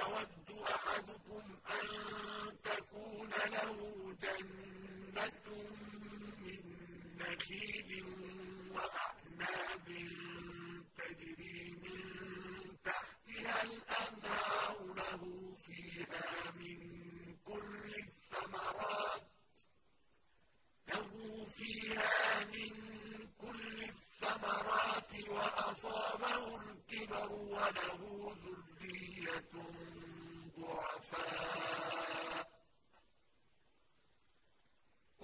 أَيَوَدُّ أَحَدُكُمْ أَن تَكُونَ لَهُ جَنَّةٌ مِّن نَّخِيلٍ وَأَعْنَابٍ تَجْرِي مِن تَحْتِهَا الْأَنْهَارُ لَهُ فِيهَا مِن كُلِّ الثَّمَرَاتِ له فيها من كل الثمرات وأصابه الكبر وله ذر